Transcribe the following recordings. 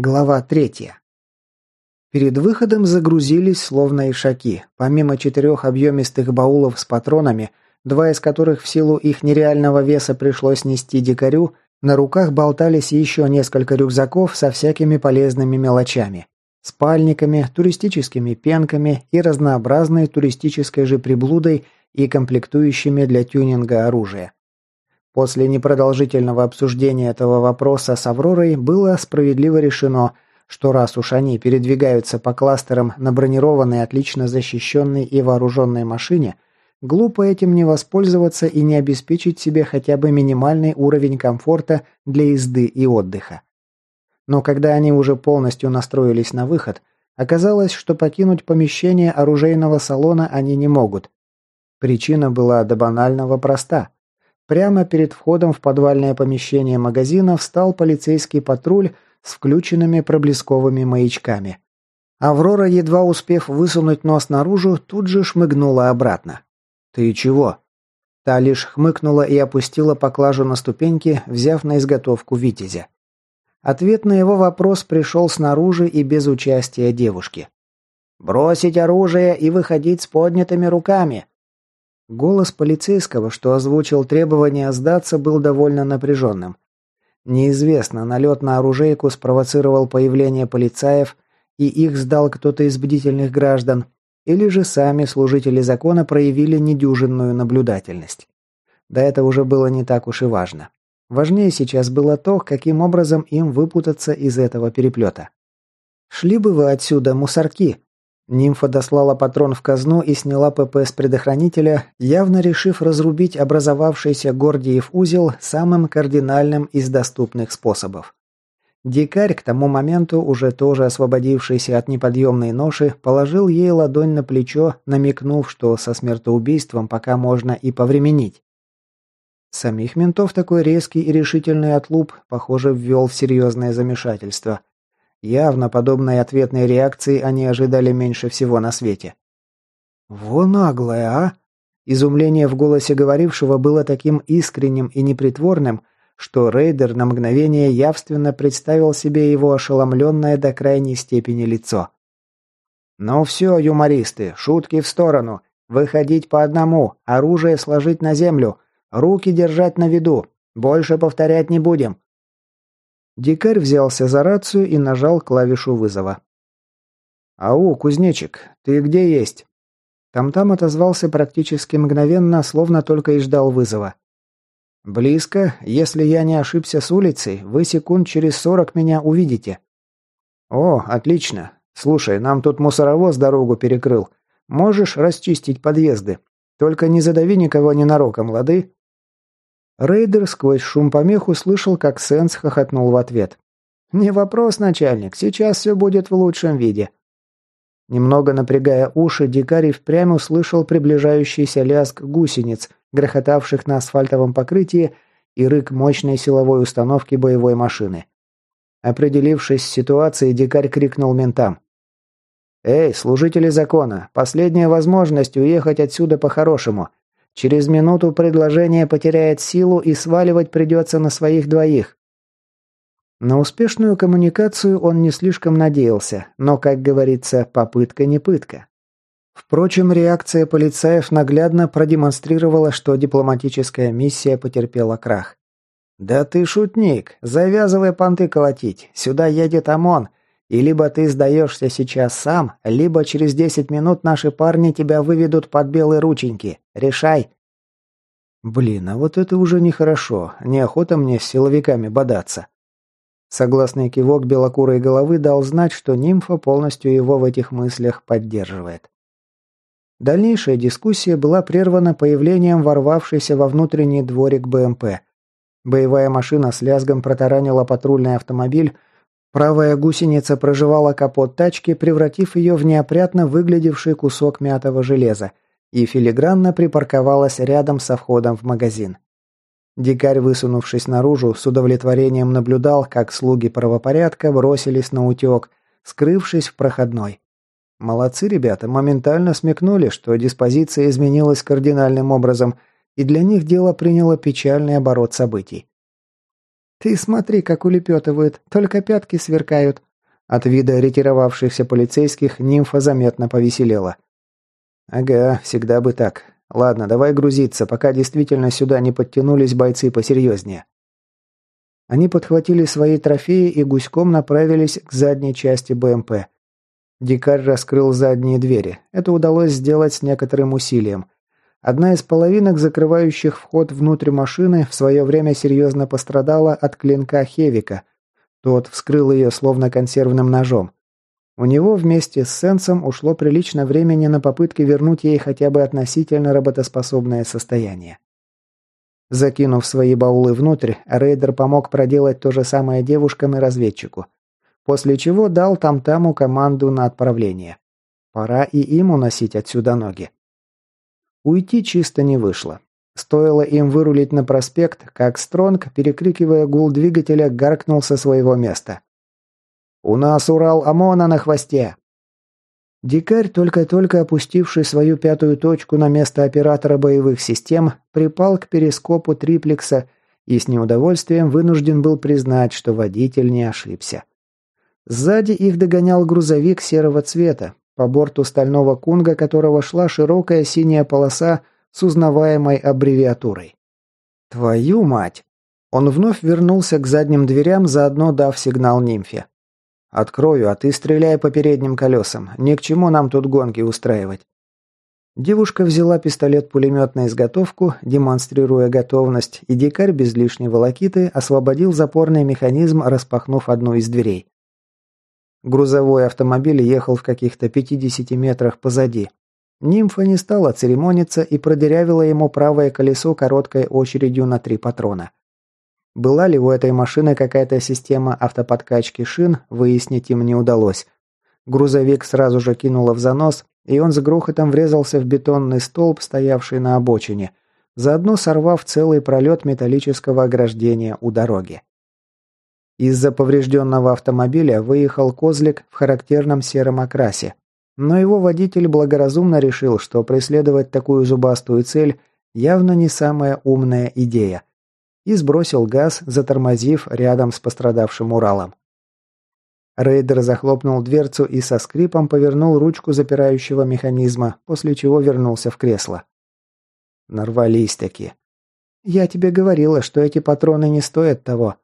Глава третья. Перед выходом загрузились словно ишаки. Помимо четырех объемистых баулов с патронами, два из которых в силу их нереального веса пришлось нести дикарю, на руках болтались еще несколько рюкзаков со всякими полезными мелочами. Спальниками, туристическими пенками и разнообразной туристической же приблудой и комплектующими для тюнинга оружия. После непродолжительного обсуждения этого вопроса с Авророй было справедливо решено, что раз уж они передвигаются по кластерам на бронированной, отлично защищенной и вооруженной машине, глупо этим не воспользоваться и не обеспечить себе хотя бы минимальный уровень комфорта для езды и отдыха. Но когда они уже полностью настроились на выход, оказалось, что покинуть помещение оружейного салона они не могут. Причина была до банального проста – Прямо перед входом в подвальное помещение магазина встал полицейский патруль с включенными проблесковыми маячками. Аврора, едва успев высунуть нос наружу, тут же шмыгнула обратно. «Ты чего?» Та лишь хмыкнула и опустила поклажу на ступеньки, взяв на изготовку витязя. Ответ на его вопрос пришел снаружи и без участия девушки. «Бросить оружие и выходить с поднятыми руками!» Голос полицейского, что озвучил требование сдаться, был довольно напряженным. Неизвестно, налет на оружейку спровоцировал появление полицаев, и их сдал кто-то из бдительных граждан, или же сами служители закона проявили недюжинную наблюдательность. Да это уже было не так уж и важно. Важнее сейчас было то, каким образом им выпутаться из этого переплета. «Шли бы вы отсюда, мусорки!» Нимфа дослала патрон в казну и сняла ПП с предохранителя, явно решив разрубить образовавшийся Гордиев узел самым кардинальным из доступных способов. Дикарь, к тому моменту уже тоже освободившийся от неподъемной ноши, положил ей ладонь на плечо, намекнув, что со смертоубийством пока можно и повременить. Самих ментов такой резкий и решительный отлуп, похоже, ввел в серьезное замешательство. Явно подобной ответной реакции они ожидали меньше всего на свете. «Во наглая, а!» Изумление в голосе говорившего было таким искренним и непритворным, что рейдер на мгновение явственно представил себе его ошеломленное до крайней степени лицо. «Ну все, юмористы, шутки в сторону. Выходить по одному, оружие сложить на землю, руки держать на виду. Больше повторять не будем. Дикарь взялся за рацию и нажал клавишу вызова. «Ау, кузнечик, ты где есть?» Там-там отозвался практически мгновенно, словно только и ждал вызова. «Близко. Если я не ошибся с улицей, вы секунд через сорок меня увидите». «О, отлично. Слушай, нам тут мусоровоз дорогу перекрыл. Можешь расчистить подъезды? Только не задави никого ненароком, лады?» Рейдер сквозь шум помех услышал, как Сенс хохотнул в ответ. «Не вопрос, начальник, сейчас все будет в лучшем виде». Немного напрягая уши, дикарь впрямь услышал приближающийся лязг гусениц, грохотавших на асфальтовом покрытии, и рык мощной силовой установки боевой машины. Определившись с ситуацией, дикарь крикнул ментам. «Эй, служители закона, последняя возможность уехать отсюда по-хорошему. Через минуту предложение потеряет силу и сваливать придется на своих двоих. На успешную коммуникацию он не слишком надеялся, но, как говорится, попытка не пытка. Впрочем, реакция полицаев наглядно продемонстрировала, что дипломатическая миссия потерпела крах. «Да ты шутник! Завязывай понты колотить! Сюда едет ОМОН! И либо ты сдаешься сейчас сам, либо через десять минут наши парни тебя выведут под белые рученьки. Решай. Блин, а вот это уже нехорошо. Неохота мне с силовиками бодаться. Согласный кивок белокурой головы дал знать, что нимфа полностью его в этих мыслях поддерживает. Дальнейшая дискуссия была прервана появлением ворвавшейся во внутренний дворик БМП. Боевая машина с лязгом протаранила патрульный автомобиль, Правая гусеница проживала капот тачки, превратив ее в неопрятно выглядевший кусок мятого железа, и филигранно припарковалась рядом со входом в магазин. Дикарь, высунувшись наружу, с удовлетворением наблюдал, как слуги правопорядка бросились на утек, скрывшись в проходной. Молодцы ребята, моментально смекнули, что диспозиция изменилась кардинальным образом, и для них дело приняло печальный оборот событий. «Ты смотри, как улепетывают, только пятки сверкают», От вида ретировавшихся полицейских нимфа заметно повеселела. «Ага, всегда бы так. Ладно, давай грузиться, пока действительно сюда не подтянулись бойцы посерьезнее». Они подхватили свои трофеи и гуськом направились к задней части БМП. Дикарь раскрыл задние двери. Это удалось сделать с некоторым усилием. Одна из половинок, закрывающих вход внутрь машины, в свое время серьезно пострадала от клинка Хевика. Тот вскрыл ее словно консервным ножом. У него вместе с Сенсом ушло прилично времени на попытки вернуть ей хотя бы относительно работоспособное состояние. Закинув свои баулы внутрь, рейдер помог проделать то же самое девушкам и разведчику. После чего дал там-таму команду на отправление. Пора и им уносить отсюда ноги. Уйти чисто не вышло. Стоило им вырулить на проспект, как Стронг, перекрикивая гул двигателя, гаркнул со своего места. «У нас Урал ОМОНа на хвосте!» Дикарь, только-только опустивший свою пятую точку на место оператора боевых систем, припал к перископу триплекса и с неудовольствием вынужден был признать, что водитель не ошибся. Сзади их догонял грузовик серого цвета, по борту стального кунга которого шла широкая синяя полоса с узнаваемой аббревиатурой. «Твою мать!» Он вновь вернулся к задним дверям, заодно дав сигнал нимфе. «Открою, а ты стреляй по передним колесам. Ни к чему нам тут гонки устраивать». Девушка взяла пистолет-пулемет на изготовку, демонстрируя готовность, и дикарь без лишней волокиты освободил запорный механизм, распахнув одну из дверей. Грузовой автомобиль ехал в каких-то 50 метрах позади. Нимфа не стала церемониться и продырявила ему правое колесо короткой очередью на три патрона. Была ли у этой машины какая-то система автоподкачки шин, выяснить им не удалось. Грузовик сразу же кинуло в занос, и он с грохотом врезался в бетонный столб, стоявший на обочине, заодно сорвав целый пролет металлического ограждения у дороги. Из-за поврежденного автомобиля выехал козлик в характерном сером окрасе, но его водитель благоразумно решил, что преследовать такую зубастую цель явно не самая умная идея, и сбросил газ, затормозив рядом с пострадавшим Уралом. Рейдер захлопнул дверцу и со скрипом повернул ручку запирающего механизма, после чего вернулся в кресло. Нарвались таки. «Я тебе говорила, что эти патроны не стоят того».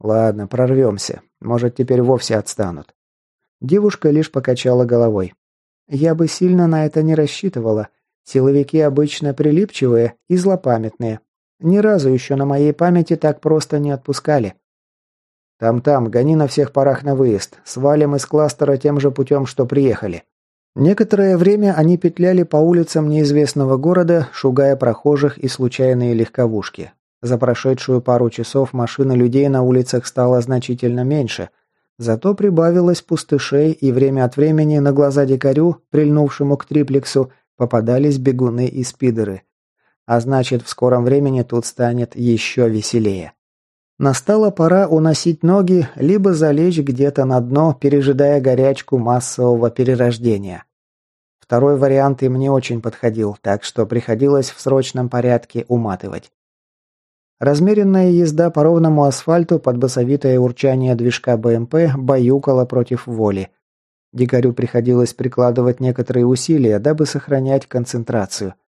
«Ладно, прорвемся. Может, теперь вовсе отстанут». Девушка лишь покачала головой. «Я бы сильно на это не рассчитывала. Силовики обычно прилипчивые и злопамятные. Ни разу еще на моей памяти так просто не отпускали. Там-там, гони на всех парах на выезд. Свалим из кластера тем же путем, что приехали. Некоторое время они петляли по улицам неизвестного города, шугая прохожих и случайные легковушки. За прошедшую пару часов машины людей на улицах стало значительно меньше. Зато прибавилось пустышей, и время от времени на глаза дикарю, прильнувшему к триплексу, попадались бегуны и спидеры. А значит, в скором времени тут станет еще веселее. Настала пора уносить ноги, либо залечь где-то на дно, пережидая горячку массового перерождения. Второй вариант им не очень подходил, так что приходилось в срочном порядке уматывать. Размеренная езда по ровному асфальту под басовитое урчание движка БМП баюкала против воли. Дикарю приходилось прикладывать некоторые усилия, дабы сохранять концентрацию –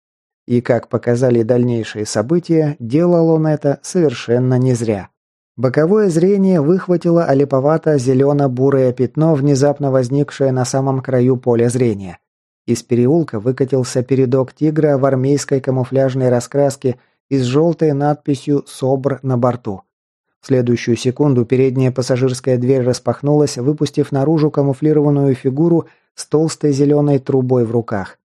и, как показали дальнейшие события, делал он это совершенно не зря. Боковое зрение выхватило олиповато-зелено-бурое пятно, внезапно возникшее на самом краю поля зрения. Из переулка выкатился передок тигра в армейской камуфляжной раскраске и с желтой надписью «СОБР» на борту. В следующую секунду передняя пассажирская дверь распахнулась, выпустив наружу камуфлированную фигуру с толстой зеленой трубой в руках.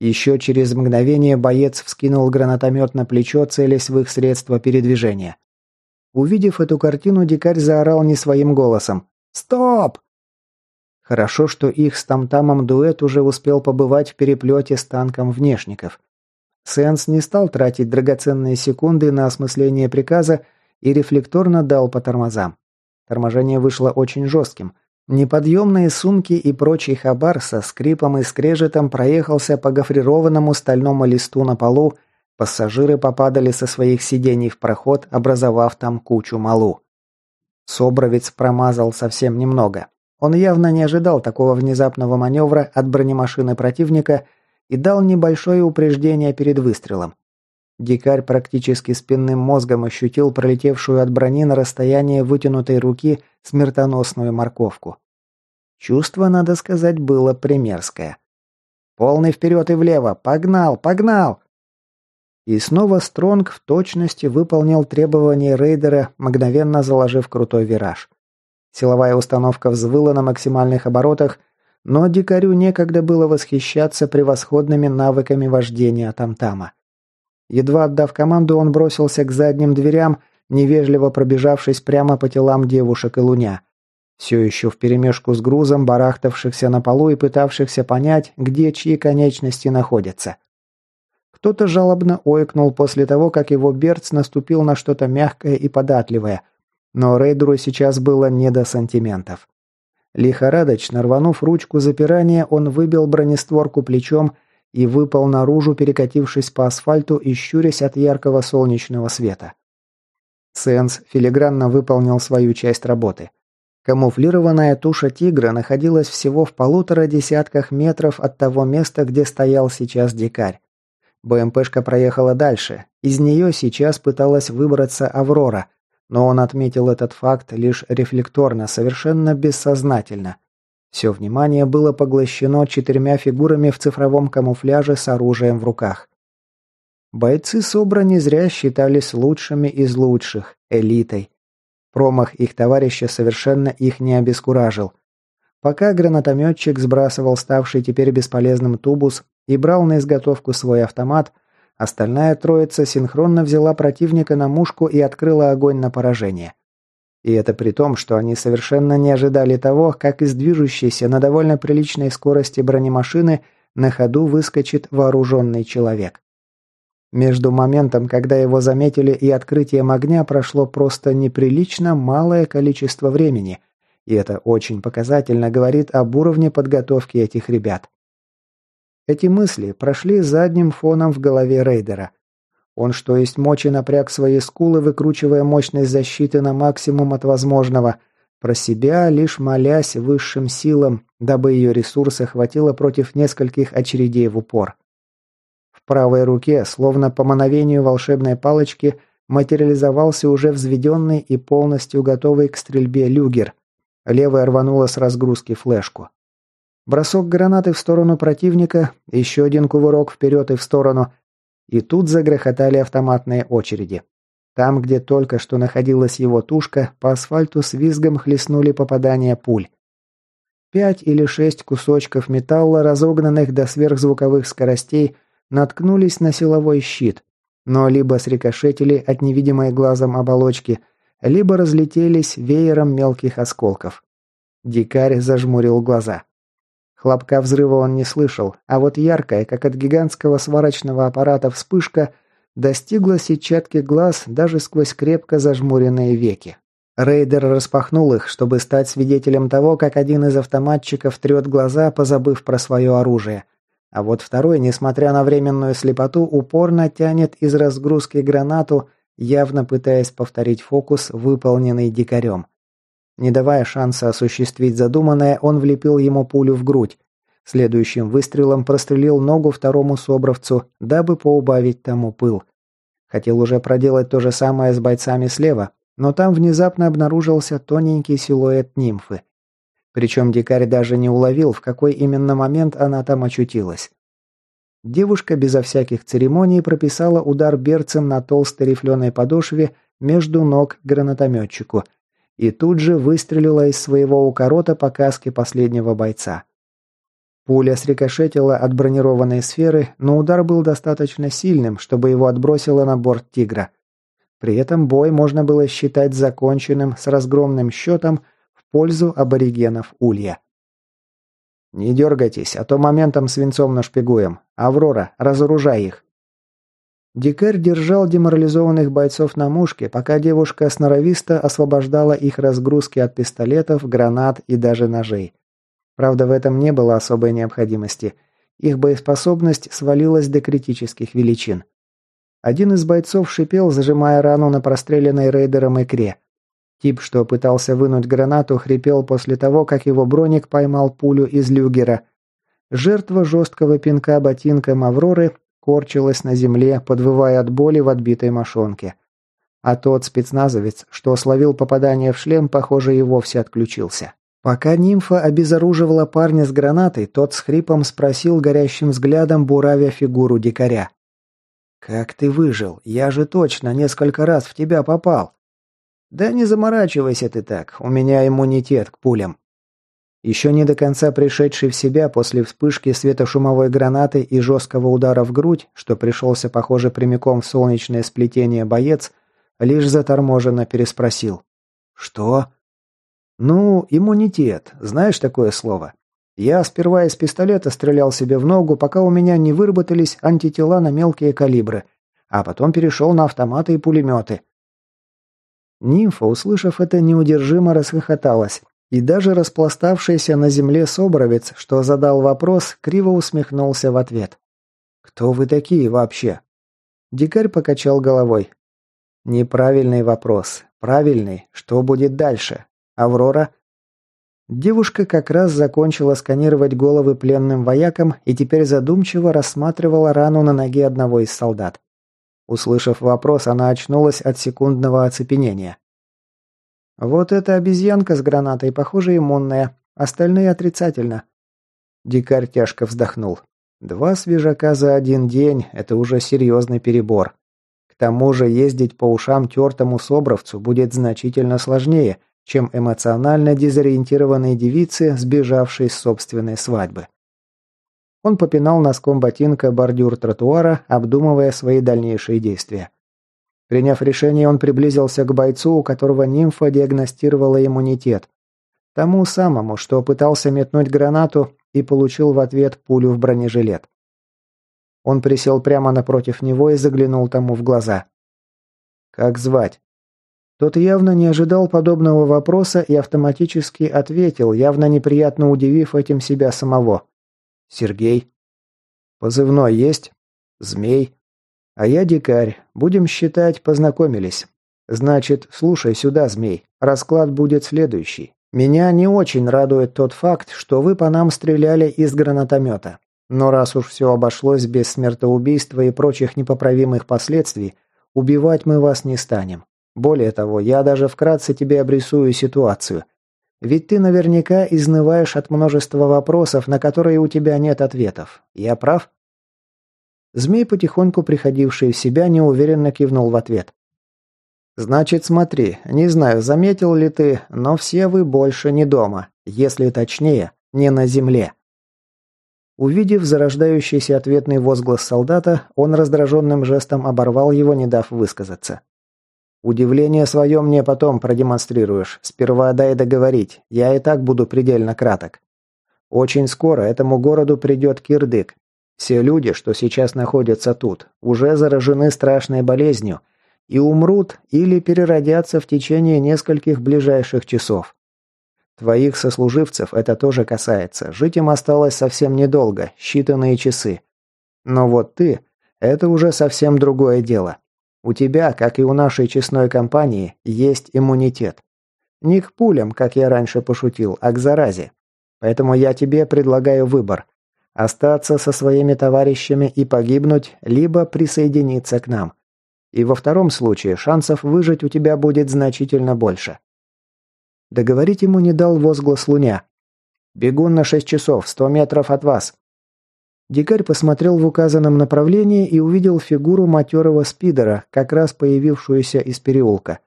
Еще через мгновение боец вскинул гранатомет на плечо, целясь в их средства передвижения. Увидев эту картину, дикарь заорал не своим голосом. «Стоп!» Хорошо, что их с Тамтамом дуэт уже успел побывать в переплете с танком внешников. Сенс не стал тратить драгоценные секунды на осмысление приказа и рефлекторно дал по тормозам. Торможение вышло очень жестким, Неподъемные сумки и прочий хабар со скрипом и скрежетом проехался по гофрированному стальному листу на полу, пассажиры попадали со своих сидений в проход, образовав там кучу малу. Собровец промазал совсем немного. Он явно не ожидал такого внезапного маневра от бронемашины противника и дал небольшое упреждение перед выстрелом. Дикарь практически спинным мозгом ощутил пролетевшую от брони на расстояние вытянутой руки смертоносную морковку. Чувство, надо сказать, было примерское. «Полный вперед и влево! Погнал! Погнал!» И снова Стронг в точности выполнил требования рейдера, мгновенно заложив крутой вираж. Силовая установка взвыла на максимальных оборотах, но дикарю некогда было восхищаться превосходными навыками вождения Тамтама. Едва отдав команду, он бросился к задним дверям, невежливо пробежавшись прямо по телам девушек и луня. Все еще вперемешку с грузом, барахтавшихся на полу и пытавшихся понять, где чьи конечности находятся. Кто-то жалобно ойкнул после того, как его берц наступил на что-то мягкое и податливое, но рейдеру сейчас было не до сантиментов. Лихорадочно рванув ручку запирания, он выбил бронестворку плечом и выпал наружу, перекатившись по асфальту и щурясь от яркого солнечного света. Сенс филигранно выполнил свою часть работы – Камуфлированная туша тигра находилась всего в полутора десятках метров от того места, где стоял сейчас дикарь. БМПшка проехала дальше. Из нее сейчас пыталась выбраться Аврора, но он отметил этот факт лишь рефлекторно, совершенно бессознательно. Все внимание было поглощено четырьмя фигурами в цифровом камуфляже с оружием в руках. Бойцы Собра не зря считались лучшими из лучших, элитой. Промах их товарища совершенно их не обескуражил. Пока гранатометчик сбрасывал ставший теперь бесполезным тубус и брал на изготовку свой автомат, остальная троица синхронно взяла противника на мушку и открыла огонь на поражение. И это при том, что они совершенно не ожидали того, как из движущейся на довольно приличной скорости бронемашины на ходу выскочит вооруженный человек. Между моментом, когда его заметили, и открытием огня прошло просто неприлично малое количество времени, и это очень показательно говорит об уровне подготовки этих ребят. Эти мысли прошли задним фоном в голове рейдера. Он что есть мочи напряг свои скулы, выкручивая мощность защиты на максимум от возможного, про себя лишь молясь высшим силам, дабы ее ресурса хватило против нескольких очередей в упор. В правой руке, словно по мановению волшебной палочки, материализовался уже взведенный и полностью готовый к стрельбе люгер. Левая рванула с разгрузки флешку. Бросок гранаты в сторону противника, еще один кувырок вперед и в сторону. И тут загрохотали автоматные очереди. Там, где только что находилась его тушка, по асфальту с визгом хлестнули попадания пуль. Пять или шесть кусочков металла, разогнанных до сверхзвуковых скоростей, наткнулись на силовой щит, но либо срикошетили от невидимой глазом оболочки, либо разлетелись веером мелких осколков. Дикарь зажмурил глаза. Хлопка взрыва он не слышал, а вот яркая, как от гигантского сварочного аппарата вспышка, достигла сетчатки глаз даже сквозь крепко зажмуренные веки. Рейдер распахнул их, чтобы стать свидетелем того, как один из автоматчиков трет глаза, позабыв про свое оружие. А вот второй, несмотря на временную слепоту, упорно тянет из разгрузки гранату, явно пытаясь повторить фокус, выполненный дикарем. Не давая шанса осуществить задуманное, он влепил ему пулю в грудь. Следующим выстрелом прострелил ногу второму собравцу, дабы поубавить тому пыл. Хотел уже проделать то же самое с бойцами слева, но там внезапно обнаружился тоненький силуэт нимфы. Причем дикарь даже не уловил, в какой именно момент она там очутилась. Девушка безо всяких церемоний прописала удар берцем на толстой рифленой подошве между ног гранатометчику и тут же выстрелила из своего укорота по каске последнего бойца. Пуля срикошетила от бронированной сферы, но удар был достаточно сильным, чтобы его отбросило на борт «Тигра». При этом бой можно было считать законченным с разгромным счетом пользу аборигенов Улья. «Не дергайтесь, а то моментом свинцом нашпигуем. Аврора, разоружай их!» Дикарь держал деморализованных бойцов на мушке, пока девушка сноровисто освобождала их разгрузки от пистолетов, гранат и даже ножей. Правда, в этом не было особой необходимости. Их боеспособность свалилась до критических величин. Один из бойцов шипел, зажимая рану на простреленной рейдером икре. Тип, что пытался вынуть гранату, хрипел после того, как его броник поймал пулю из люгера. Жертва жесткого пинка ботинком Авроры корчилась на земле, подвывая от боли в отбитой мошонке. А тот спецназовец, что словил попадание в шлем, похоже, и вовсе отключился. Пока нимфа обезоруживала парня с гранатой, тот с хрипом спросил горящим взглядом, буравя фигуру дикаря. «Как ты выжил? Я же точно несколько раз в тебя попал». «Да не заморачивайся ты так, у меня иммунитет к пулям». Еще не до конца пришедший в себя после вспышки светошумовой гранаты и жесткого удара в грудь, что пришелся, похоже, прямиком в солнечное сплетение боец, лишь заторможенно переспросил. «Что?» «Ну, иммунитет. Знаешь такое слово? Я сперва из пистолета стрелял себе в ногу, пока у меня не выработались антитела на мелкие калибры, а потом перешел на автоматы и пулеметы». Нимфа, услышав это, неудержимо расхохоталась, и даже распластавшийся на земле собровец, что задал вопрос, криво усмехнулся в ответ. «Кто вы такие вообще?» Дикарь покачал головой. «Неправильный вопрос. Правильный. Что будет дальше? Аврора?» Девушка как раз закончила сканировать головы пленным воякам и теперь задумчиво рассматривала рану на ноге одного из солдат. Услышав вопрос, она очнулась от секундного оцепенения. «Вот эта обезьянка с гранатой, похоже, иммунная. Остальные отрицательно». Дикарь тяжко вздохнул. «Два свежака за один день – это уже серьезный перебор. К тому же ездить по ушам тертому собровцу будет значительно сложнее – чем эмоционально дезориентированной девице, сбежавшей с собственной свадьбы. Он попинал носком ботинка бордюр тротуара, обдумывая свои дальнейшие действия. Приняв решение, он приблизился к бойцу, у которого нимфа диагностировала иммунитет. Тому самому, что пытался метнуть гранату и получил в ответ пулю в бронежилет. Он присел прямо напротив него и заглянул тому в глаза. «Как звать?» Тот явно не ожидал подобного вопроса и автоматически ответил, явно неприятно удивив этим себя самого. «Сергей». «Позывной есть?» «Змей». «А я дикарь. Будем считать, познакомились. Значит, слушай сюда, змей. Расклад будет следующий. Меня не очень радует тот факт, что вы по нам стреляли из гранатомета. Но раз уж все обошлось без смертоубийства и прочих непоправимых последствий, убивать мы вас не станем. Более того, я даже вкратце тебе обрисую ситуацию. Ведь ты наверняка изнываешь от множества вопросов, на которые у тебя нет ответов. Я прав?» Змей, потихоньку приходивший в себя, неуверенно кивнул в ответ. «Значит, смотри, не знаю, заметил ли ты, но все вы больше не дома, если точнее, не на земле». Увидев зарождающийся ответный возглас солдата, он раздраженным жестом оборвал его, не дав высказаться. Удивление свое мне потом продемонстрируешь. Сперва дай договорить. Я и так буду предельно краток. Очень скоро этому городу придет кирдык. Все люди, что сейчас находятся тут, уже заражены страшной болезнью и умрут или переродятся в течение нескольких ближайших часов. Твоих сослуживцев это тоже касается. Жить им осталось совсем недолго, считанные часы. Но вот ты – это уже совсем другое дело. У тебя, как и у нашей честной компании, есть иммунитет. Не к пулям, как я раньше пошутил, а к заразе. Поэтому я тебе предлагаю выбор. Остаться со своими товарищами и погибнуть, либо присоединиться к нам. И во втором случае шансов выжить у тебя будет значительно больше. Договорить ему не дал возглас Луня. «Бегун на шесть часов, сто метров от вас. Дикарь посмотрел в указанном направлении и увидел фигуру матерого спидера, как раз появившуюся из переулка.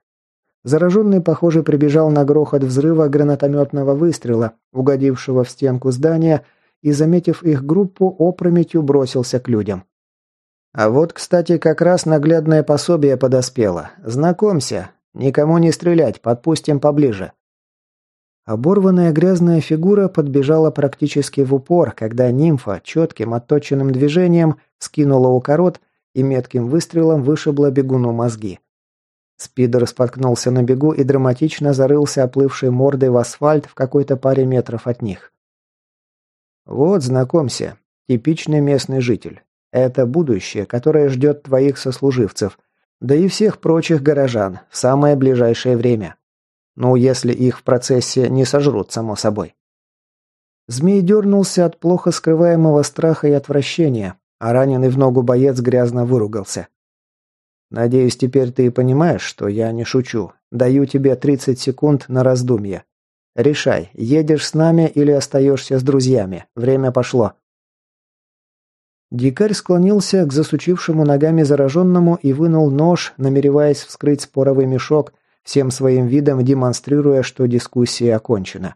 Зараженный, похоже, прибежал на грохот взрыва гранатометного выстрела, угодившего в стенку здания, и, заметив их группу, опрометью бросился к людям. А вот, кстати, как раз наглядное пособие подоспело. Знакомься. Никому не стрелять, подпустим поближе. Оборванная грязная фигура подбежала практически в упор, когда нимфа четким отточенным движением скинула укорот и метким выстрелом вышибла бегуну мозги. Спидер споткнулся на бегу и драматично зарылся оплывшей мордой в асфальт в какой-то паре метров от них. «Вот, знакомься, типичный местный житель. Это будущее, которое ждет твоих сослуживцев, да и всех прочих горожан в самое ближайшее время. Ну, если их в процессе не сожрут, само собой. Змей дернулся от плохо скрываемого страха и отвращения, а раненый в ногу боец грязно выругался. «Надеюсь, теперь ты понимаешь, что я не шучу. Даю тебе 30 секунд на раздумье. Решай, едешь с нами или остаешься с друзьями. Время пошло». Дикарь склонился к засучившему ногами зараженному и вынул нож, намереваясь вскрыть споровый мешок, всем своим видом демонстрируя, что дискуссия окончена.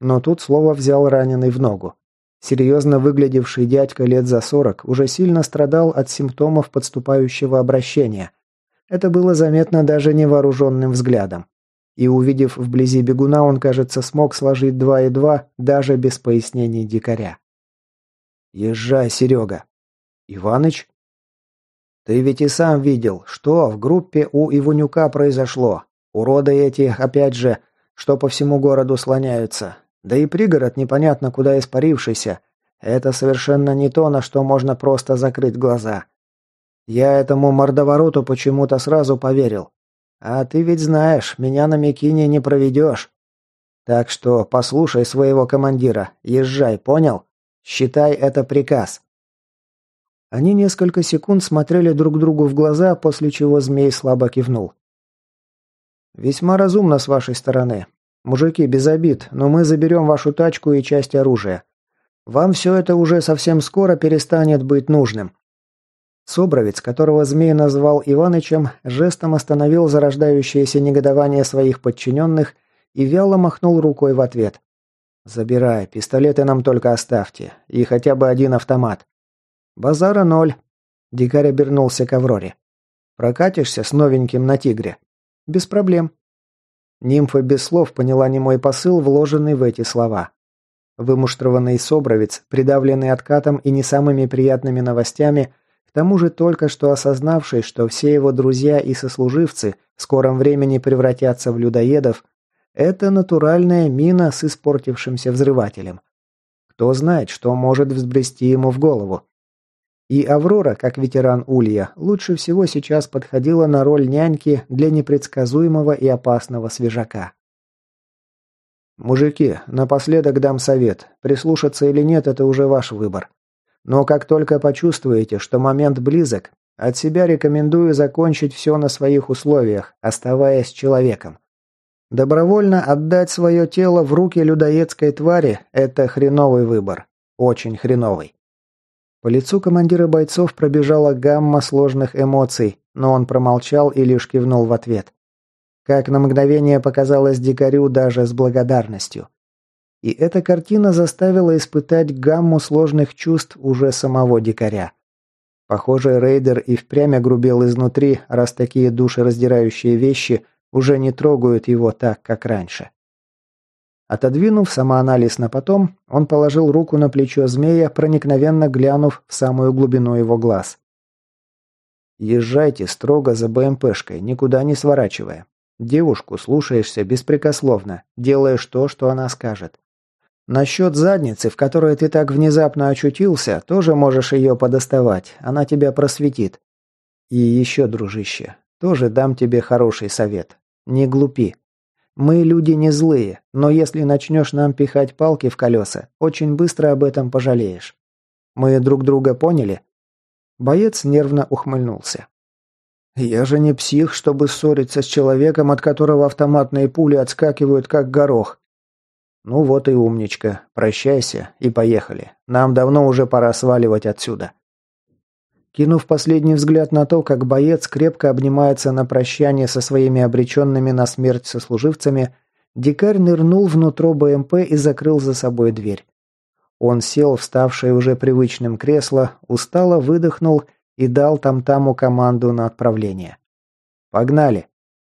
Но тут слово взял раненый в ногу. Серьезно выглядевший дядька лет за сорок уже сильно страдал от симптомов подступающего обращения. Это было заметно даже невооруженным взглядом. И увидев вблизи бегуна, он, кажется, смог сложить два и два даже без пояснений дикаря. «Езжай, Серега!» «Иваныч?» «Ты ведь и сам видел, что в группе у Иванюка произошло. Уроды эти, опять же, что по всему городу слоняются. Да и пригород непонятно куда испарившийся. Это совершенно не то, на что можно просто закрыть глаза. Я этому мордовороту почему-то сразу поверил. А ты ведь знаешь, меня на Микине не проведешь. Так что послушай своего командира, езжай, понял? Считай это приказ. Они несколько секунд смотрели друг другу в глаза, после чего змей слабо кивнул. «Весьма разумно с вашей стороны. «Мужики, без обид, но мы заберем вашу тачку и часть оружия. Вам все это уже совсем скоро перестанет быть нужным». Собровец, которого змей назвал Иванычем, жестом остановил зарождающееся негодование своих подчиненных и вяло махнул рукой в ответ. «Забирай, пистолеты нам только оставьте, и хотя бы один автомат». «Базара ноль», — дикарь обернулся к Авроре. «Прокатишься с новеньким на тигре?» «Без проблем», Нимфа без слов поняла немой посыл, вложенный в эти слова. Вымуштрованный собровец, придавленный откатом и не самыми приятными новостями, тому же только что осознавший, что все его друзья и сослуживцы в скором времени превратятся в людоедов, это натуральная мина с испортившимся взрывателем. Кто знает, что может взбрести ему в голову. И Аврора, как ветеран Улья, лучше всего сейчас подходила на роль няньки для непредсказуемого и опасного свежака. «Мужики, напоследок дам совет. Прислушаться или нет – это уже ваш выбор. Но как только почувствуете, что момент близок, от себя рекомендую закончить все на своих условиях, оставаясь человеком. Добровольно отдать свое тело в руки людоедской твари – это хреновый выбор. Очень хреновый. По лицу командира бойцов пробежала гамма сложных эмоций, но он промолчал и лишь кивнул в ответ. Как на мгновение показалось дикарю даже с благодарностью. И эта картина заставила испытать гамму сложных чувств уже самого дикаря. Похоже, рейдер и впрямь огрубел изнутри, раз такие душераздирающие вещи уже не трогают его так, как раньше. Отодвинув самоанализ на потом, он положил руку на плечо змея, проникновенно глянув в самую глубину его глаз. «Езжайте строго за БМПшкой, никуда не сворачивая. Девушку слушаешься беспрекословно, делаешь то, что она скажет. Насчет задницы, в которой ты так внезапно очутился, тоже можешь ее подоставать, она тебя просветит. И еще, дружище, тоже дам тебе хороший совет. Не глупи. Мы люди не злые, но если начнешь нам пихать палки в колеса, очень быстро об этом пожалеешь. Мы друг друга поняли?» Боец нервно ухмыльнулся. «Я же не псих, чтобы ссориться с человеком, от которого автоматные пули отскакивают, как горох. Ну вот и умничка. Прощайся и поехали. Нам давно уже пора сваливать отсюда». Кинув последний взгляд на то, как боец крепко обнимается на прощание со своими обреченными на смерть сослуживцами, дикарь нырнул внутрь БМП и закрыл за собой дверь. Он сел в ставшее уже привычным кресло, устало выдохнул и дал там-таму команду на отправление. «Погнали!»